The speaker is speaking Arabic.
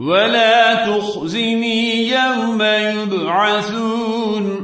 ولا تخزني يوم يبعثون.